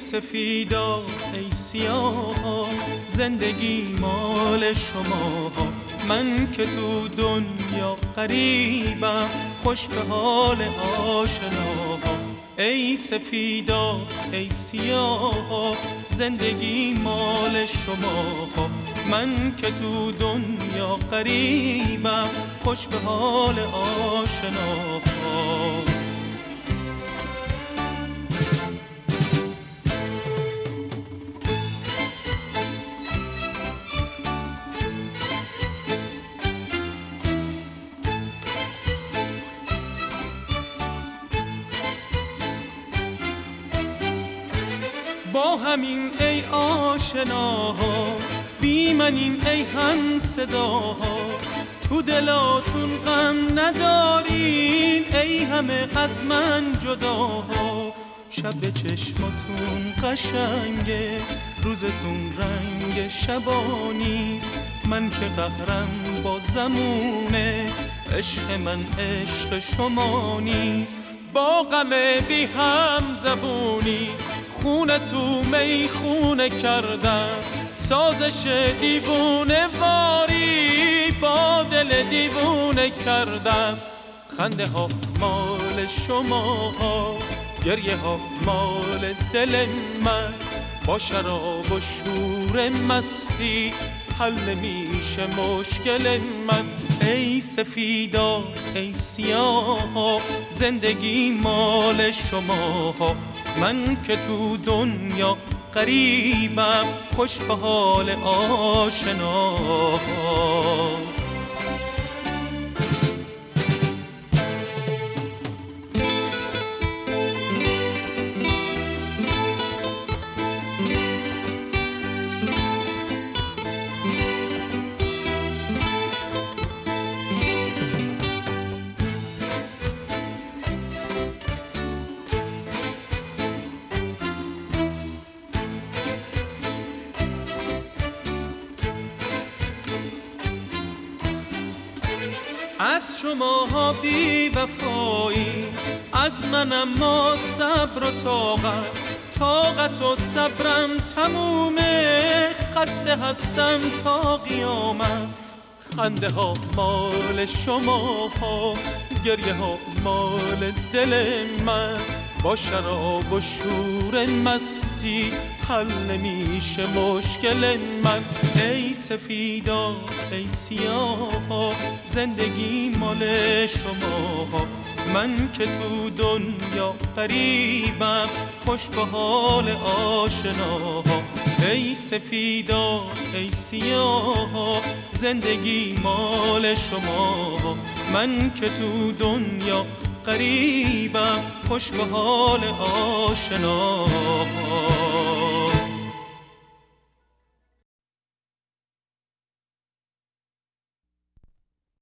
سفیدا ای سیاه زندگی مال شما. من که تو دنیا قریبم خوش به حال آشنا. ای سفیدا ای سیاه زندگی مال شما. من که تو دنیا قریبم خوش به حال آشنا. با همین ای آشناها بی منین ای هم صداها تو دلاتون غم ندارین ای همه از من جداها شب چشماتون قشنگه روزتون رنگ شبانیست من که قهرم با زمونه عشق من عشق شما نیست. با غم بی هم زبونی خونه تو می خونه کردم سازش دیوونه واری با دل دیوونه کردم خنده ها مال شما ها گریه ها مال دل من. با شراب و شور مستی حل میشه مشکل من. ای سفیدا ای سیاه زندگی مال شما من که تو دنیا قریبم خوش به حال آشنا. از شماها بی وفایی از منم ما صبر و طاقت. طاقت و صبرم تمومه خسته هستم تا قیامت. خنده ها مال شما ها گریه ها مال دل من. با شراب و شور مستی حل نمیشه مشکل من. ای سفیدا ای سیاه زندگی مال شما من که تو دنیا قریبم خوش به حال آشنا ای سفیدا ای سیاه زندگی مال شما من که تو دنیا قریبم خوش به حال آشنا.